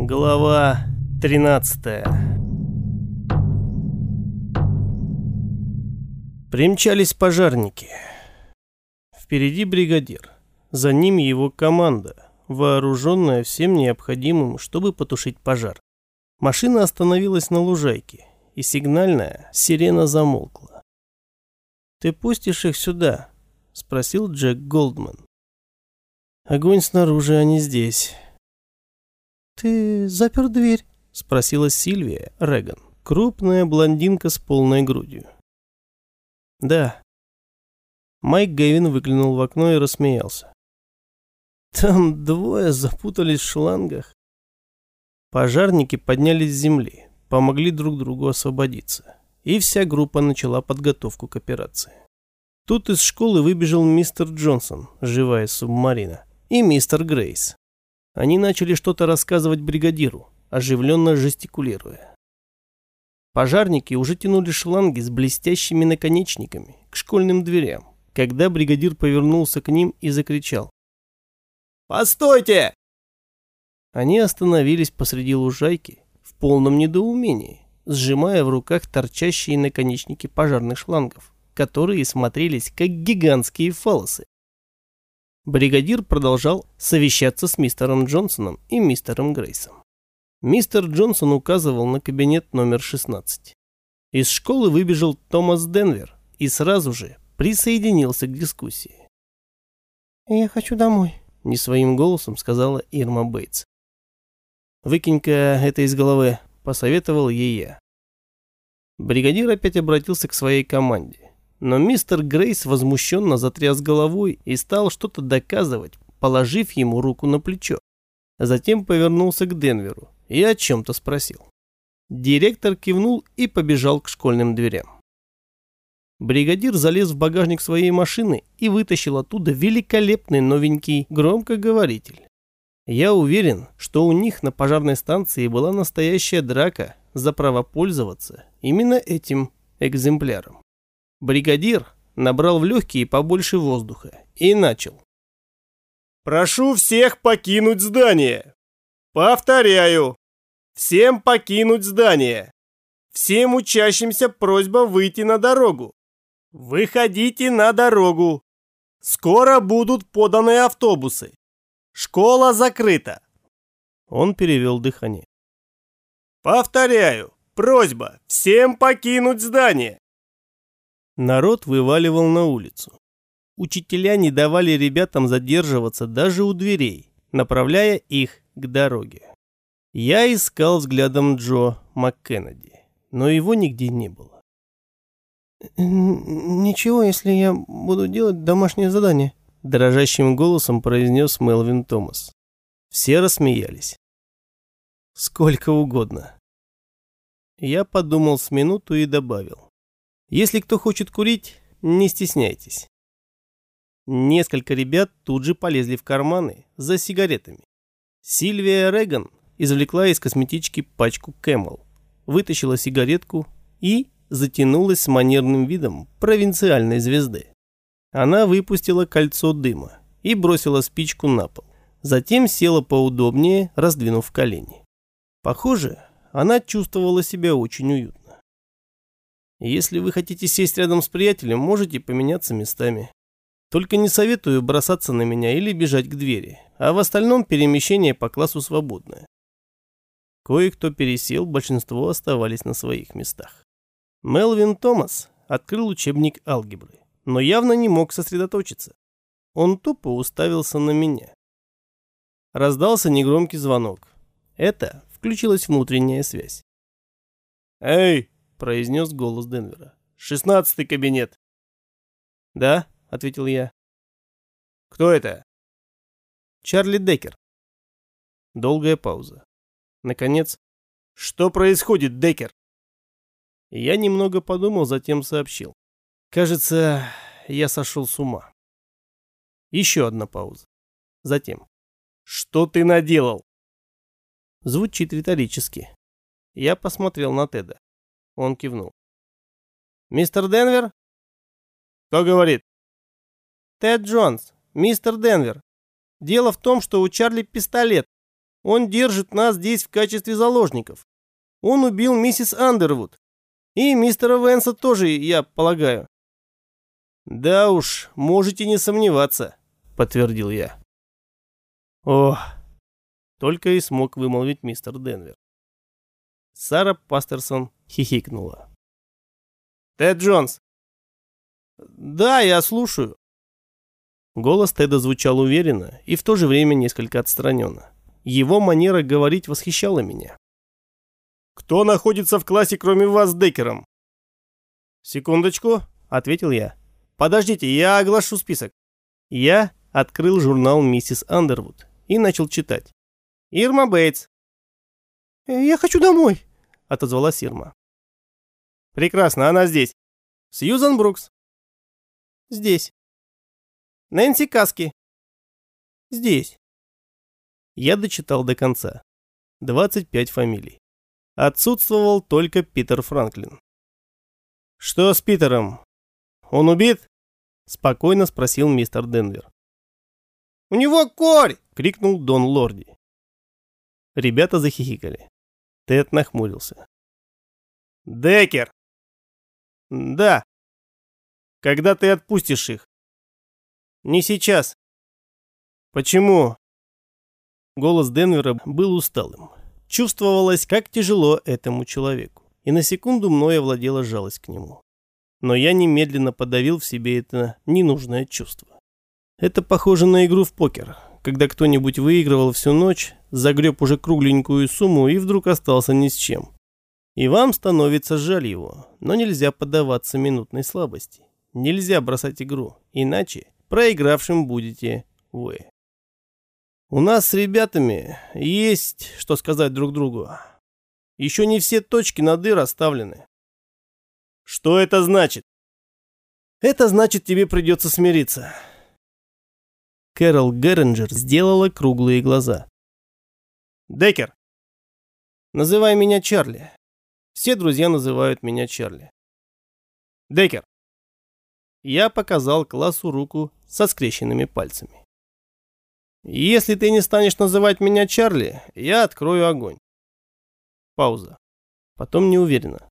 Глава 13 Примчались пожарники. Впереди бригадир. За ним его команда, вооруженная всем необходимым, чтобы потушить пожар. Машина остановилась на лужайке, и сигнальная сирена замолкла. «Ты пустишь их сюда?» – спросил Джек Голдман. «Огонь снаружи, а не здесь». «Ты запер дверь?» – спросила Сильвия Реган, крупная блондинка с полной грудью. «Да». Майк Гэвин выглянул в окно и рассмеялся. «Там двое запутались в шлангах». Пожарники поднялись с земли, помогли друг другу освободиться, и вся группа начала подготовку к операции. Тут из школы выбежал мистер Джонсон, живая субмарина, и мистер Грейс. Они начали что-то рассказывать бригадиру, оживленно жестикулируя. Пожарники уже тянули шланги с блестящими наконечниками к школьным дверям, когда бригадир повернулся к ним и закричал. «Постойте!» Они остановились посреди лужайки в полном недоумении, сжимая в руках торчащие наконечники пожарных шлангов, которые смотрелись как гигантские фалосы. Бригадир продолжал совещаться с мистером Джонсоном и мистером Грейсом. Мистер Джонсон указывал на кабинет номер 16. Из школы выбежал Томас Денвер и сразу же присоединился к дискуссии. «Я хочу домой», — не своим голосом сказала Ирма Бейтс. «Выкинь-ка это из головы», — посоветовал ей я. Бригадир опять обратился к своей команде. Но мистер Грейс возмущенно затряс головой и стал что-то доказывать, положив ему руку на плечо. Затем повернулся к Денверу и о чем-то спросил. Директор кивнул и побежал к школьным дверям. Бригадир залез в багажник своей машины и вытащил оттуда великолепный новенький громкоговоритель. Я уверен, что у них на пожарной станции была настоящая драка за право пользоваться именно этим экземпляром. Бригадир набрал в легкие побольше воздуха и начал. «Прошу всех покинуть здание! Повторяю, всем покинуть здание! Всем учащимся просьба выйти на дорогу! Выходите на дорогу! Скоро будут поданы автобусы! Школа закрыта!» Он перевел дыхание. «Повторяю, просьба всем покинуть здание!» Народ вываливал на улицу. Учителя не давали ребятам задерживаться даже у дверей, направляя их к дороге. Я искал взглядом Джо МакКеннеди, но его нигде не было. «Ничего, если я буду делать домашнее задание», дрожащим голосом произнес Мелвин Томас. Все рассмеялись. «Сколько угодно». Я подумал с минуту и добавил. Если кто хочет курить, не стесняйтесь. Несколько ребят тут же полезли в карманы за сигаретами. Сильвия Реган извлекла из косметички пачку Camel, вытащила сигаретку и затянулась с манерным видом провинциальной звезды. Она выпустила кольцо дыма и бросила спичку на пол. Затем села поудобнее, раздвинув колени. Похоже, она чувствовала себя очень уютно. Если вы хотите сесть рядом с приятелем, можете поменяться местами. Только не советую бросаться на меня или бежать к двери, а в остальном перемещение по классу свободное. Кое-кто пересел, большинство оставались на своих местах. Мелвин Томас открыл учебник алгебры, но явно не мог сосредоточиться. Он тупо уставился на меня. Раздался негромкий звонок. Это включилась внутренняя связь. «Эй, произнес голос Денвера. «Шестнадцатый кабинет». «Да», — ответил я. «Кто это?» «Чарли Деккер». Долгая пауза. Наконец, «Что происходит, Деккер?» Я немного подумал, затем сообщил. «Кажется, я сошел с ума». Еще одна пауза. Затем. «Что ты наделал?» Звучит риторически. Я посмотрел на Теда. Он кивнул. «Мистер Денвер?» «Кто говорит?» «Тед Джонс, мистер Денвер. Дело в том, что у Чарли пистолет». Он держит нас здесь в качестве заложников. Он убил миссис Андервуд. И мистера Венса тоже, я полагаю. Да уж, можете не сомневаться, подтвердил я. Ох, только и смог вымолвить мистер Денвер. Сара Пастерсон хихикнула. «Тед Джонс!» «Да, я слушаю». Голос Теда звучал уверенно и в то же время несколько отстраненно. Его манера говорить восхищала меня. «Кто находится в классе, кроме вас с Деккером?» «Секундочку», — ответил я. «Подождите, я оглашу список». Я открыл журнал «Миссис Андервуд» и начал читать. «Ирма Бейтс». «Э, «Я хочу домой», — отозвалась Ирма. «Прекрасно, она здесь. Сьюзан Брукс». «Здесь». «Нэнси Каски». «Здесь». Я дочитал до конца. 25 фамилий. Отсутствовал только Питер Франклин. «Что с Питером? Он убит?» Спокойно спросил мистер Денвер. «У него корь!» — крикнул Дон Лорди. Ребята захихикали. Тед нахмурился. Декер. Да. Когда ты отпустишь их? Не сейчас. Почему? Голос Денвера был усталым. Чувствовалось, как тяжело этому человеку. И на секунду мной овладела жалость к нему. Но я немедленно подавил в себе это ненужное чувство. Это похоже на игру в покер, когда кто-нибудь выигрывал всю ночь, загреб уже кругленькую сумму и вдруг остался ни с чем. И вам становится жаль его, но нельзя поддаваться минутной слабости. Нельзя бросать игру, иначе проигравшим будете вы. У нас с ребятами есть что сказать друг другу. Еще не все точки над «и» расставлены. Что это значит? Это значит, тебе придется смириться. Кэрол Герринджер сделала круглые глаза. Декер. Называй меня Чарли. Все друзья называют меня Чарли. Декер. Я показал классу руку со скрещенными пальцами. Если ты не станешь называть меня Чарли, я открою огонь. Пауза. Потом неуверенно.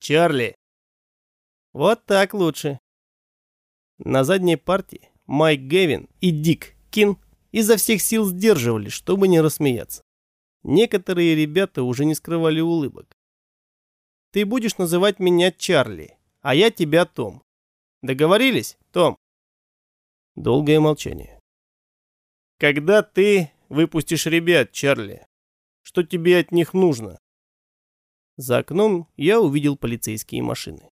Чарли. Вот так лучше. На задней партии Майк Гевин и Дик Кин изо всех сил сдерживали, чтобы не рассмеяться. Некоторые ребята уже не скрывали улыбок. Ты будешь называть меня Чарли, а я тебя Том. Договорились, Том? Долгое молчание. Когда ты выпустишь ребят, Чарли? Что тебе от них нужно? За окном я увидел полицейские машины.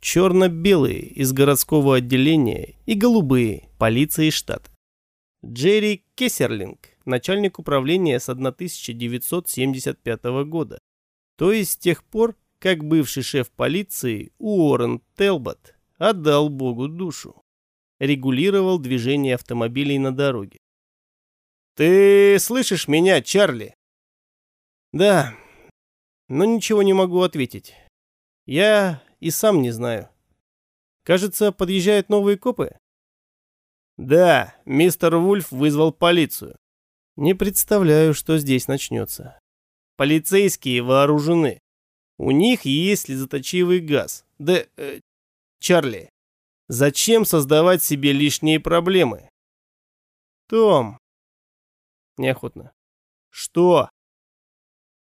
Черно-белые из городского отделения и голубые полиции штата. Джерри Кессерлинг, начальник управления с 1975 года. То есть с тех пор, как бывший шеф полиции Уоррен Телбот отдал Богу душу. Регулировал движение автомобилей на дороге. «Ты слышишь меня, Чарли?» «Да, но ничего не могу ответить. Я и сам не знаю. Кажется, подъезжают новые копы?» «Да, мистер Вульф вызвал полицию. Не представляю, что здесь начнется. Полицейские вооружены. У них есть слезоточивый газ. Да, э, Чарли, зачем создавать себе лишние проблемы?» «Том, неохотно. «Что?»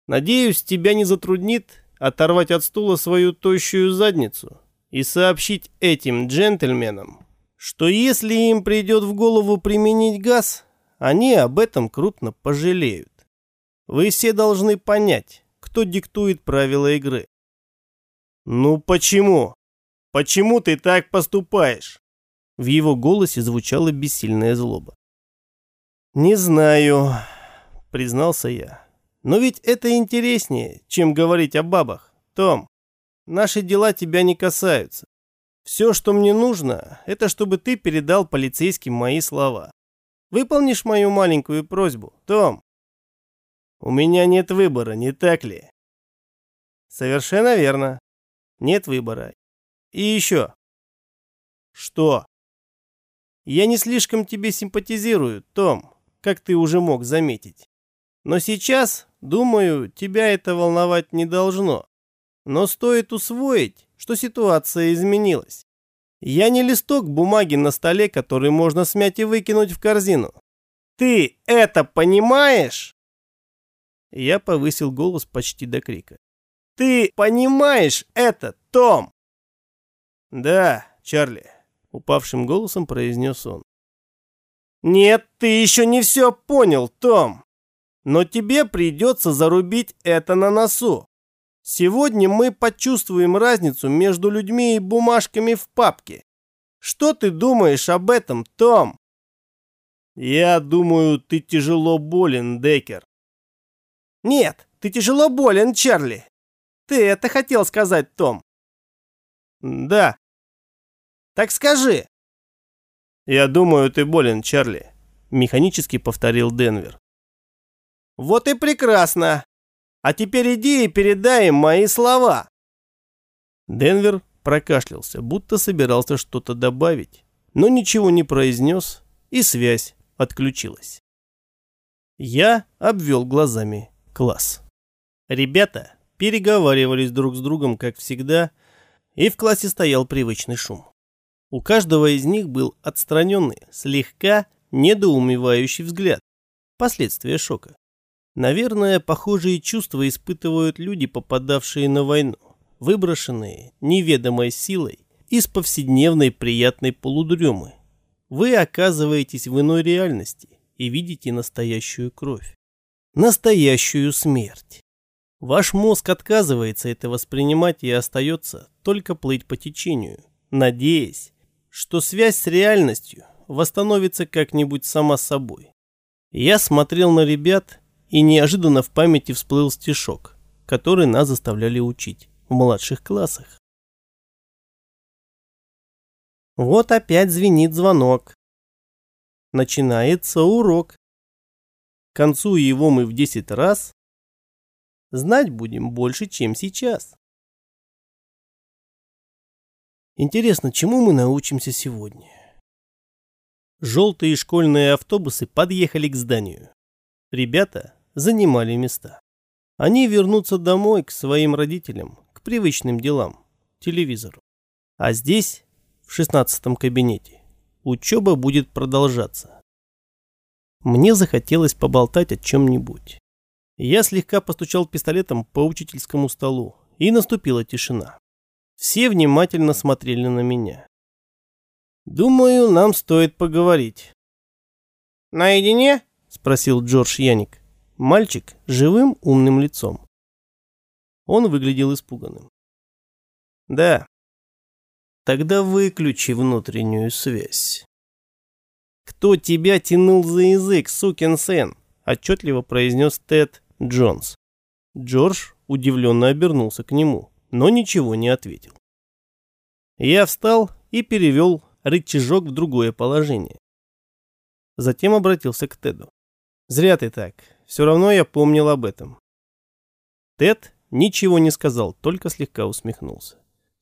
«Надеюсь, тебя не затруднит оторвать от стула свою тощую задницу и сообщить этим джентльменам, что если им придет в голову применить газ, они об этом крупно пожалеют. Вы все должны понять, кто диктует правила игры». «Ну почему? Почему ты так поступаешь?» В его голосе звучала бессильная злоба. «Не знаю», — признался я. «Но ведь это интереснее, чем говорить о бабах. Том, наши дела тебя не касаются. Все, что мне нужно, это чтобы ты передал полицейским мои слова. Выполнишь мою маленькую просьбу, Том?» «У меня нет выбора, не так ли?» «Совершенно верно. Нет выбора. И еще». «Что?» «Я не слишком тебе симпатизирую, Том как ты уже мог заметить. Но сейчас, думаю, тебя это волновать не должно. Но стоит усвоить, что ситуация изменилась. Я не листок бумаги на столе, который можно смять и выкинуть в корзину. Ты это понимаешь? Я повысил голос почти до крика. Ты понимаешь это, Том? Да, Чарли, упавшим голосом произнес он. Нет, ты еще не все понял, Том. Но тебе придется зарубить это на носу. Сегодня мы почувствуем разницу между людьми и бумажками в папке. Что ты думаешь об этом, Том? Я думаю, ты тяжело болен, Декер. Нет, ты тяжело болен, Чарли. Ты это хотел сказать, Том. Да. Так скажи. Я думаю, ты болен, Чарли. Механически повторил Денвер. Вот и прекрасно. А теперь иди и передай им мои слова. Денвер прокашлялся, будто собирался что-то добавить, но ничего не произнес, и связь отключилась. Я обвел глазами класс. Ребята переговаривались друг с другом, как всегда, и в классе стоял привычный шум. У каждого из них был отстраненный, слегка недоумевающий взгляд. Последствия шока. Наверное, похожие чувства испытывают люди, попадавшие на войну, выброшенные неведомой силой из повседневной приятной полудремы. Вы оказываетесь в иной реальности и видите настоящую кровь. Настоящую смерть. Ваш мозг отказывается это воспринимать и остается только плыть по течению, надеясь, что связь с реальностью восстановится как-нибудь сама собой. Я смотрел на ребят, и неожиданно в памяти всплыл стишок, который нас заставляли учить в младших классах. Вот опять звенит звонок. Начинается урок. Концу его мы в 10 раз знать будем больше, чем сейчас. Интересно, чему мы научимся сегодня? Желтые школьные автобусы подъехали к зданию. Ребята занимали места. Они вернутся домой к своим родителям, к привычным делам, телевизору. А здесь, в шестнадцатом кабинете, учеба будет продолжаться. Мне захотелось поболтать о чем-нибудь. Я слегка постучал пистолетом по учительскому столу, и наступила тишина. Все внимательно смотрели на меня. «Думаю, нам стоит поговорить». «Наедине?» – спросил Джордж Яник. Мальчик с живым умным лицом. Он выглядел испуганным. «Да». «Тогда выключи внутреннюю связь». «Кто тебя тянул за язык, сукин сын?» – отчетливо произнес Тед Джонс. Джордж удивленно обернулся к нему, но ничего не ответил. Я встал и перевел рычажок в другое положение. Затем обратился к Теду. «Зря ты так. Все равно я помнил об этом». Тед ничего не сказал, только слегка усмехнулся.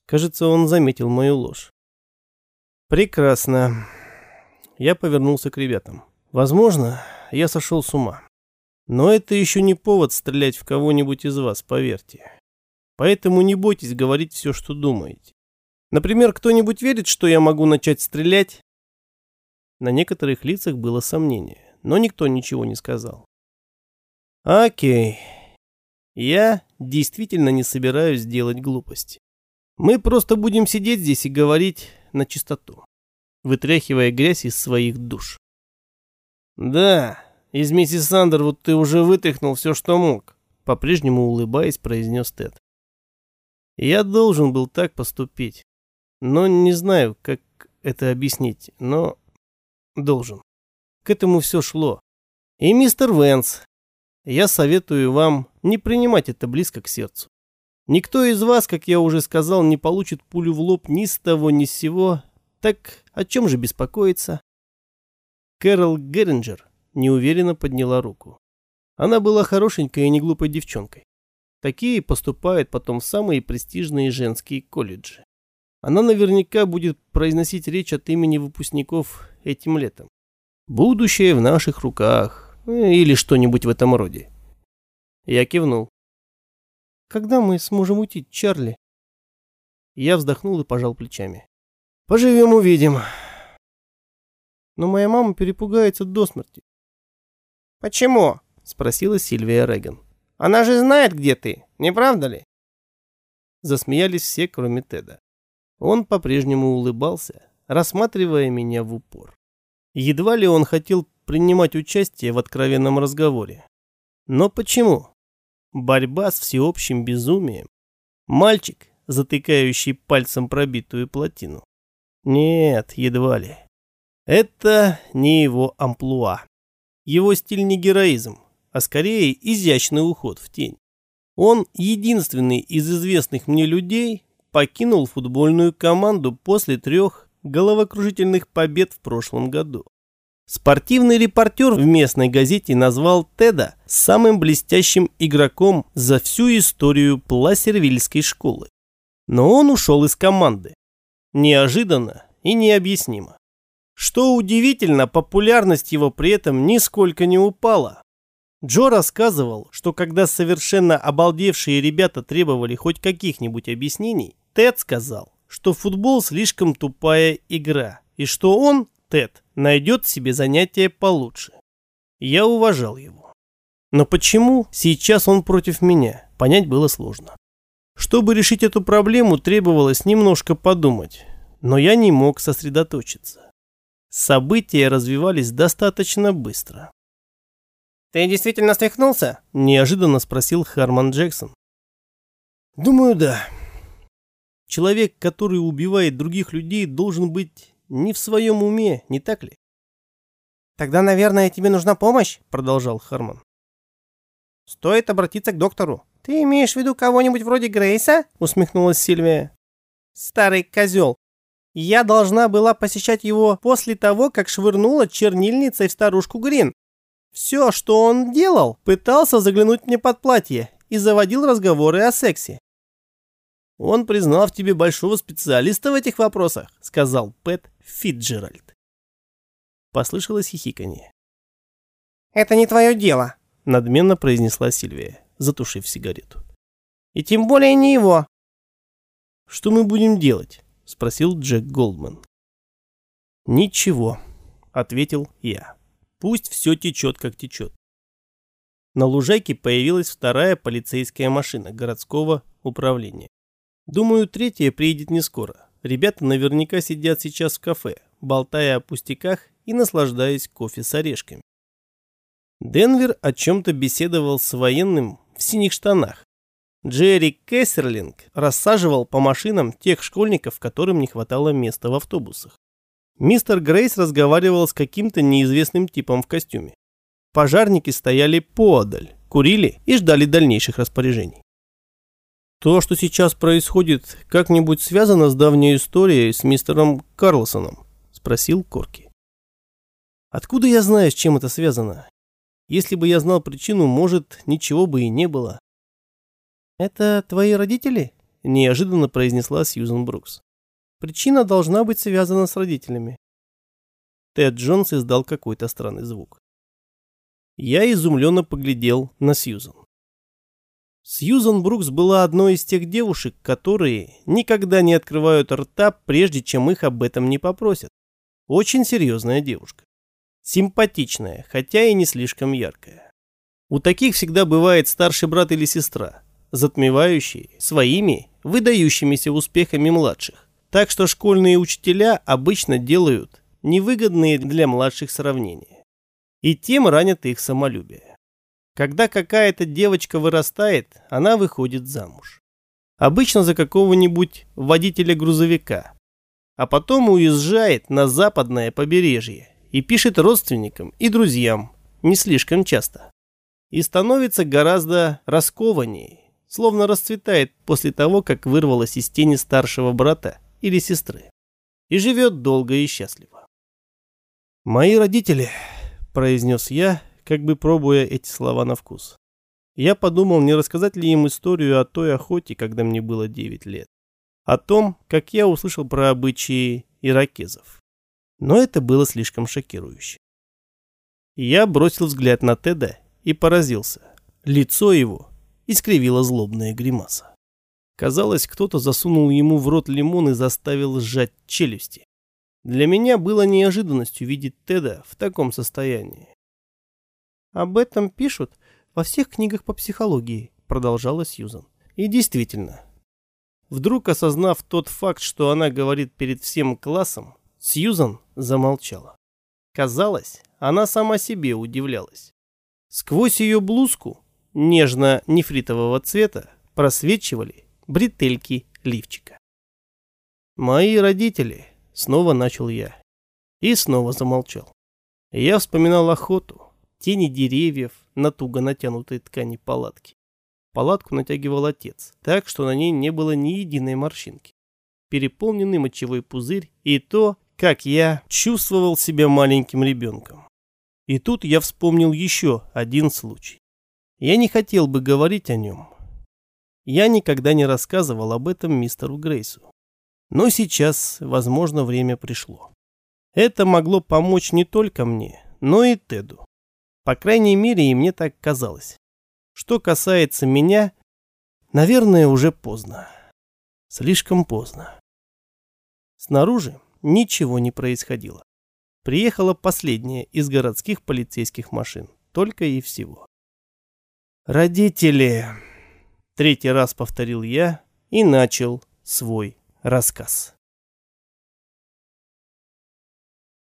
Кажется, он заметил мою ложь. «Прекрасно». Я повернулся к ребятам. «Возможно, я сошел с ума. Но это еще не повод стрелять в кого-нибудь из вас, поверьте. Поэтому не бойтесь говорить все, что думаете. Например, кто-нибудь верит, что я могу начать стрелять? На некоторых лицах было сомнение, но никто ничего не сказал. Окей. Я действительно не собираюсь делать глупости. Мы просто будем сидеть здесь и говорить на чистоту, вытряхивая грязь из своих душ. Да, из миссис Сандервуд ты уже вытряхнул все, что мог, по-прежнему улыбаясь, произнес Тед. Я должен был так поступить, но не знаю, как это объяснить, но должен. К этому все шло. И мистер Венс, я советую вам не принимать это близко к сердцу. Никто из вас, как я уже сказал, не получит пулю в лоб ни с того ни с сего. Так о чем же беспокоиться? Кэрол Герринджер неуверенно подняла руку. Она была хорошенькой и неглупой девчонкой. Такие поступают потом в самые престижные женские колледжи. Она наверняка будет произносить речь от имени выпускников этим летом. Будущее в наших руках. Э, или что-нибудь в этом роде. Я кивнул. Когда мы сможем уйти, Чарли? Я вздохнул и пожал плечами. Поживем, увидим. Но моя мама перепугается до смерти. Почему? Спросила Сильвия Реган. Она же знает, где ты, не правда ли? Засмеялись все, кроме Теда. Он по-прежнему улыбался, рассматривая меня в упор. Едва ли он хотел принимать участие в откровенном разговоре. Но почему? Борьба с всеобщим безумием. Мальчик, затыкающий пальцем пробитую плотину. Нет, едва ли. Это не его амплуа. Его стиль не героизм, а скорее изящный уход в тень. Он единственный из известных мне людей покинул футбольную команду после трех головокружительных побед в прошлом году. Спортивный репортер в местной газете назвал Теда самым блестящим игроком за всю историю Пласервильской школы. Но он ушел из команды. Неожиданно и необъяснимо. Что удивительно, популярность его при этом нисколько не упала. Джо рассказывал, что когда совершенно обалдевшие ребята требовали хоть каких-нибудь объяснений, Тед сказал, что футбол слишком тупая игра, и что он, Тед, найдет себе занятие получше. Я уважал его. Но почему сейчас он против меня, понять было сложно. Чтобы решить эту проблему, требовалось немножко подумать, но я не мог сосредоточиться. События развивались достаточно быстро. «Ты действительно свихнулся?» – неожиданно спросил Харман Джексон. «Думаю, да. Человек, который убивает других людей, должен быть не в своем уме, не так ли? Тогда, наверное, тебе нужна помощь, продолжал Харман. Стоит обратиться к доктору. Ты имеешь в виду кого-нибудь вроде Грейса? Усмехнулась Сильвия. Старый козел. Я должна была посещать его после того, как швырнула чернильницей в старушку Грин. Все, что он делал, пытался заглянуть мне под платье и заводил разговоры о сексе. «Он признал в тебе большого специалиста в этих вопросах», — сказал Пэт Фитджеральд. Послышалось хихиканье. «Это не твое дело», — надменно произнесла Сильвия, затушив сигарету. «И тем более не его». «Что мы будем делать?» — спросил Джек Голдман. «Ничего», — ответил я. «Пусть все течет, как течет». На лужайке появилась вторая полицейская машина городского управления. Думаю, третья приедет не скоро. Ребята наверняка сидят сейчас в кафе, болтая о пустяках и наслаждаясь кофе с орешками. Денвер о чем-то беседовал с военным в синих штанах. Джерри Кессерлинг рассаживал по машинам тех школьников, которым не хватало места в автобусах. Мистер Грейс разговаривал с каким-то неизвестным типом в костюме. Пожарники стояли поодаль, курили и ждали дальнейших распоряжений. То, что сейчас происходит, как-нибудь связано с давней историей с мистером Карлсоном? Спросил Корки. Откуда я знаю, с чем это связано? Если бы я знал причину, может, ничего бы и не было. Это твои родители? Неожиданно произнесла Сьюзен Брукс. Причина должна быть связана с родителями. Тед Джонс издал какой-то странный звук. Я изумленно поглядел на Сьюзен. Сьюзан Брукс была одной из тех девушек, которые никогда не открывают рта, прежде чем их об этом не попросят. Очень серьезная девушка. Симпатичная, хотя и не слишком яркая. У таких всегда бывает старший брат или сестра, затмевающие своими выдающимися успехами младших. Так что школьные учителя обычно делают невыгодные для младших сравнения. И тем ранят их самолюбие. Когда какая-то девочка вырастает, она выходит замуж. Обычно за какого-нибудь водителя грузовика. А потом уезжает на западное побережье и пишет родственникам и друзьям, не слишком часто. И становится гораздо раскованнее, словно расцветает после того, как вырвалась из тени старшего брата или сестры. И живет долго и счастливо. «Мои родители», – произнес я, как бы пробуя эти слова на вкус. Я подумал, не рассказать ли им историю о той охоте, когда мне было 9 лет. О том, как я услышал про обычаи иракезов. Но это было слишком шокирующе. Я бросил взгляд на Теда и поразился. Лицо его искривило злобная гримаса. Казалось, кто-то засунул ему в рот лимон и заставил сжать челюсти. Для меня было неожиданностью видеть Теда в таком состоянии. «Об этом пишут во всех книгах по психологии», — продолжала Сьюзан. И действительно, вдруг осознав тот факт, что она говорит перед всем классом, Сьюзан замолчала. Казалось, она сама себе удивлялась. Сквозь ее блузку, нежно-нефритового цвета, просвечивали бретельки лифчика. «Мои родители», — снова начал я, и снова замолчал. Я вспоминал охоту, тени деревьев на туго натянутой ткани палатки. Палатку натягивал отец, так что на ней не было ни единой морщинки. Переполненный мочевой пузырь и то, как я чувствовал себя маленьким ребенком. И тут я вспомнил еще один случай. Я не хотел бы говорить о нем. Я никогда не рассказывал об этом мистеру Грейсу. Но сейчас, возможно, время пришло. Это могло помочь не только мне, но и Теду. По крайней мере, и мне так казалось. Что касается меня, наверное, уже поздно. Слишком поздно. Снаружи ничего не происходило. Приехала последняя из городских полицейских машин. Только и всего. «Родители!» Третий раз повторил я и начал свой рассказ.